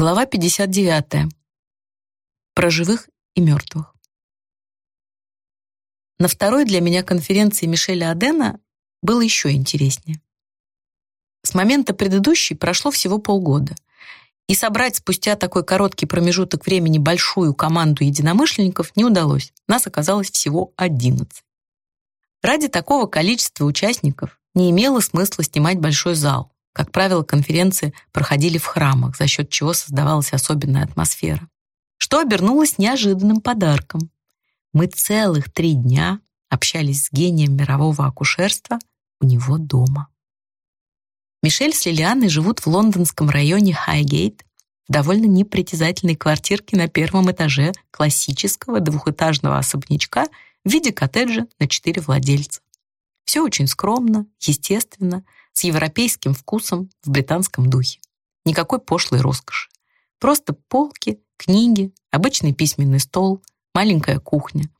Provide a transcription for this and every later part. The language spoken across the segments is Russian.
Глава 59. Про живых и мертвых. На второй для меня конференции Мишеля Адена было еще интереснее. С момента предыдущей прошло всего полгода, и собрать спустя такой короткий промежуток времени большую команду единомышленников не удалось. Нас оказалось всего 11. Ради такого количества участников не имело смысла снимать большой зал, как правило, конференции проходили в храмах, за счет чего создавалась особенная атмосфера. Что обернулось неожиданным подарком. Мы целых три дня общались с гением мирового акушерства у него дома. Мишель с Лилианой живут в лондонском районе Хайгейт, в довольно непритязательной квартирке на первом этаже классического двухэтажного особнячка в виде коттеджа на четыре владельца. Все очень скромно, естественно, с европейским вкусом в британском духе. Никакой пошлой роскоши. Просто полки, книги, обычный письменный стол, маленькая кухня.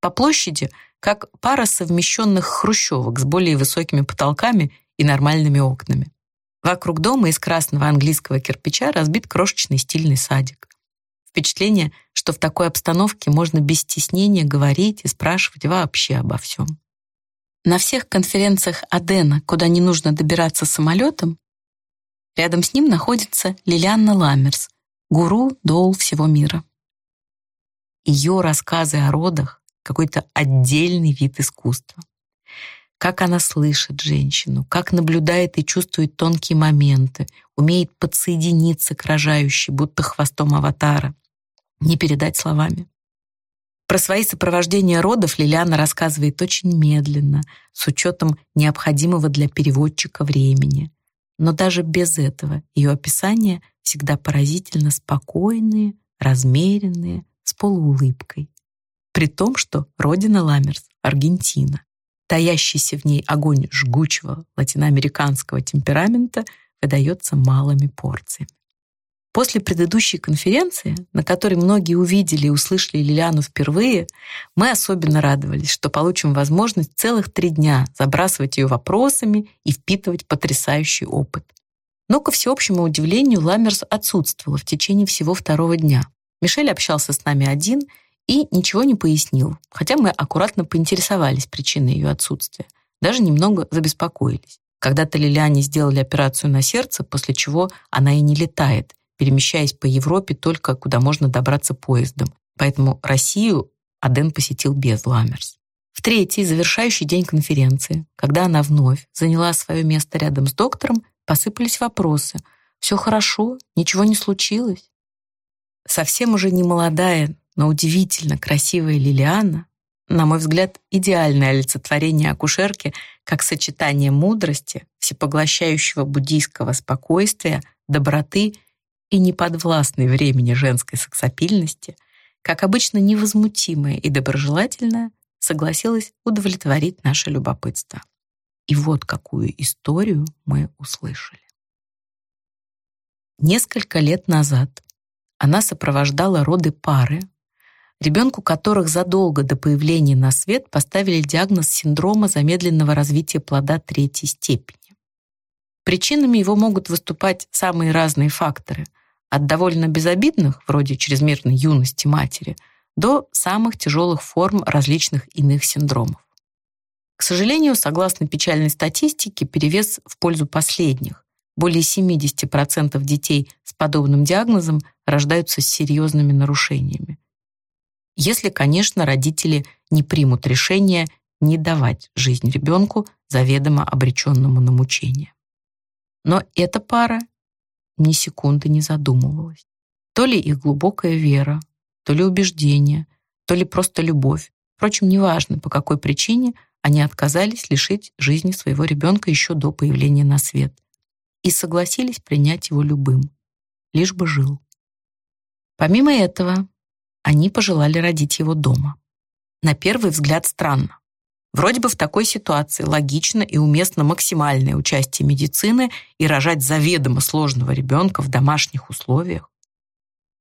По площади как пара совмещенных хрущевок с более высокими потолками и нормальными окнами. Вокруг дома из красного английского кирпича разбит крошечный стильный садик. Впечатление, что в такой обстановке можно без стеснения говорить и спрашивать вообще обо всем. На всех конференциях Адена, куда не нужно добираться самолетом, рядом с ним находится Лилианна Ламмерс, гуру дол всего мира. Ее рассказы о родах — какой-то отдельный вид искусства. Как она слышит женщину, как наблюдает и чувствует тонкие моменты, умеет подсоединиться к рожающей, будто хвостом аватара. Не передать словами. Про свои сопровождения родов Лилиана рассказывает очень медленно, с учетом необходимого для переводчика времени. Но даже без этого ее описания всегда поразительно спокойные, размеренные, с полуулыбкой. При том, что родина Ламерс — Аргентина. Таящийся в ней огонь жгучего латиноамериканского темперамента выдается малыми порциями. После предыдущей конференции, на которой многие увидели и услышали Лилиану впервые, мы особенно радовались, что получим возможность целых три дня забрасывать ее вопросами и впитывать потрясающий опыт. Но, ко всеобщему удивлению, Ламмерс отсутствовала в течение всего второго дня. Мишель общался с нами один и ничего не пояснил, хотя мы аккуратно поинтересовались причиной ее отсутствия, даже немного забеспокоились. Когда-то Лилиане сделали операцию на сердце, после чего она и не летает, перемещаясь по Европе только куда можно добраться поездом. Поэтому Россию Аден посетил без Ламмерс. В третий, завершающий день конференции, когда она вновь заняла свое место рядом с доктором, посыпались вопросы. «Все хорошо? Ничего не случилось?» Совсем уже не молодая, но удивительно красивая Лилиана, на мой взгляд, идеальное олицетворение акушерки как сочетание мудрости, всепоглощающего буддийского спокойствия, доброты и неподвластной времени женской сексапильности, как обычно невозмутимая и доброжелательная, согласилась удовлетворить наше любопытство. И вот какую историю мы услышали. Несколько лет назад она сопровождала роды пары, ребенку которых задолго до появления на свет поставили диагноз синдрома замедленного развития плода третьей степени. Причинами его могут выступать самые разные факторы – от довольно безобидных, вроде чрезмерной юности матери, до самых тяжелых форм различных иных синдромов. К сожалению, согласно печальной статистике, перевес в пользу последних. Более 70% детей с подобным диагнозом рождаются с серьезными нарушениями. Если, конечно, родители не примут решение не давать жизнь ребенку, заведомо обреченному на мучение. Но эта пара ни секунды не задумывалась. То ли их глубокая вера, то ли убеждение, то ли просто любовь. Впрочем, неважно, по какой причине они отказались лишить жизни своего ребенка еще до появления на свет и согласились принять его любым, лишь бы жил. Помимо этого, они пожелали родить его дома. На первый взгляд странно. Вроде бы в такой ситуации логично и уместно максимальное участие медицины и рожать заведомо сложного ребенка в домашних условиях.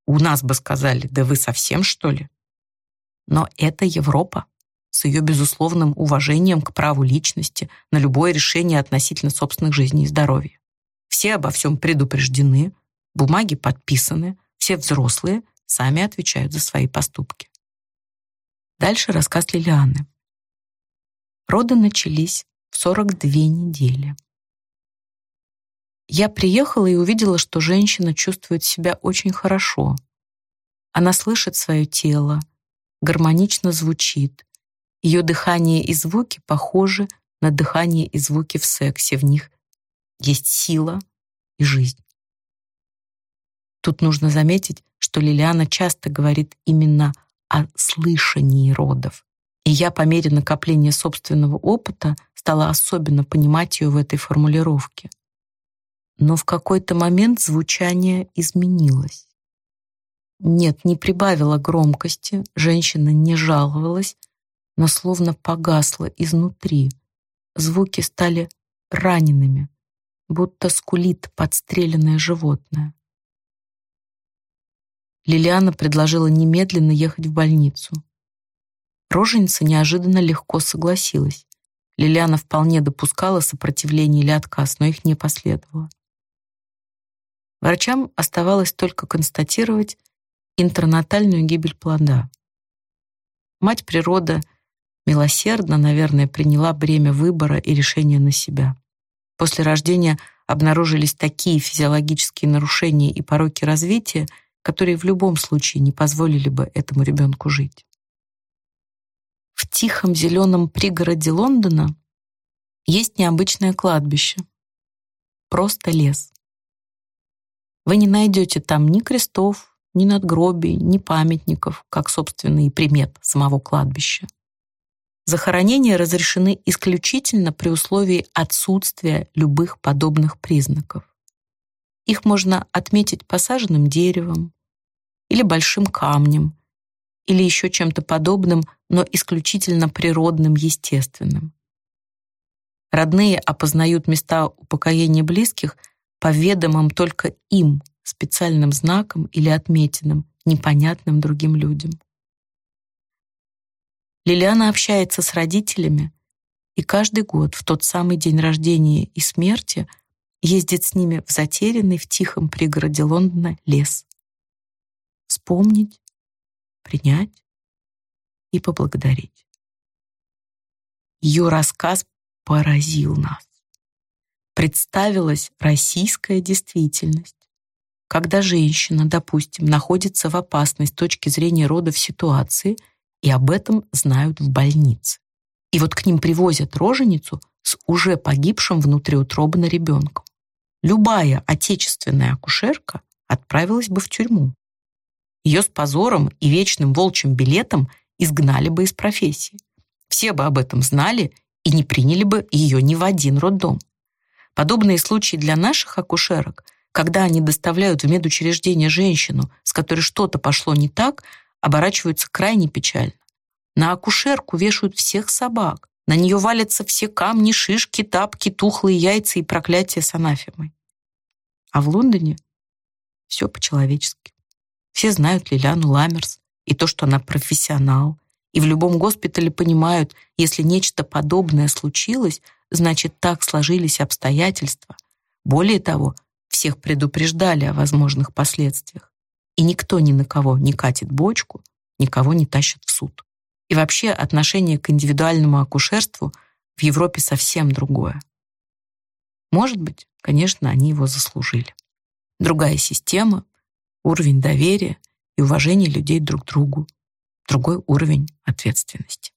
У нас бы сказали, да вы совсем что ли? Но это Европа с ее безусловным уважением к праву личности на любое решение относительно собственных жизней и здоровья. Все обо всем предупреждены, бумаги подписаны, все взрослые сами отвечают за свои поступки. Дальше рассказ Лилианы. Роды начались в 42 недели. Я приехала и увидела, что женщина чувствует себя очень хорошо. Она слышит свое тело, гармонично звучит. Ее дыхание и звуки похожи на дыхание и звуки в сексе. В них есть сила и жизнь. Тут нужно заметить, что Лилиана часто говорит именно о слышании родов. И я по мере накопления собственного опыта стала особенно понимать ее в этой формулировке. Но в какой-то момент звучание изменилось. Нет, не прибавила громкости, женщина не жаловалась, но словно погасла изнутри. Звуки стали ранеными, будто скулит подстреленное животное. Лилиана предложила немедленно ехать в больницу. Роженица неожиданно легко согласилась. Лилиана вполне допускала сопротивление или отказ, но их не последовало. Врачам оставалось только констатировать интернатальную гибель плода. Мать природа милосердно, наверное, приняла бремя выбора и решения на себя. После рождения обнаружились такие физиологические нарушения и пороки развития, которые в любом случае не позволили бы этому ребенку жить. Тихом зеленом пригороде Лондона есть необычное кладбище. Просто лес. Вы не найдете там ни крестов, ни надгробий, ни памятников, как, собственно, примет самого кладбища. Захоронения разрешены исключительно при условии отсутствия любых подобных признаков. Их можно отметить посаженным деревом, или большим камнем, или еще чем-то подобным, но исключительно природным, естественным. Родные опознают места упокоения близких по ведомым только им специальным знаком или отметинам, непонятным другим людям. Лилиана общается с родителями и каждый год в тот самый день рождения и смерти ездит с ними в затерянный в тихом пригороде Лондона лес вспомнить, принять и поблагодарить. Ее рассказ поразил нас. Представилась российская действительность. Когда женщина, допустим, находится в опасной с точки зрения родов ситуации, и об этом знают в больнице. И вот к ним привозят роженицу с уже погибшим внутриутробно ребенком. Любая отечественная акушерка отправилась бы в тюрьму. Ее с позором и вечным волчьим билетом изгнали бы из профессии. Все бы об этом знали и не приняли бы ее ни в один роддом. Подобные случаи для наших акушерок, когда они доставляют в медучреждение женщину, с которой что-то пошло не так, оборачиваются крайне печально. На акушерку вешают всех собак, на нее валятся все камни, шишки, тапки, тухлые яйца и проклятия с анафемой. А в Лондоне все по-человечески. Все знают Лилиану Ламерс и то, что она профессионал. И в любом госпитале понимают, если нечто подобное случилось, значит, так сложились обстоятельства. Более того, всех предупреждали о возможных последствиях. И никто ни на кого не катит бочку, никого не тащит в суд. И вообще отношение к индивидуальному акушерству в Европе совсем другое. Может быть, конечно, они его заслужили. Другая система, уровень доверия и уважения людей друг к другу, другой уровень ответственности.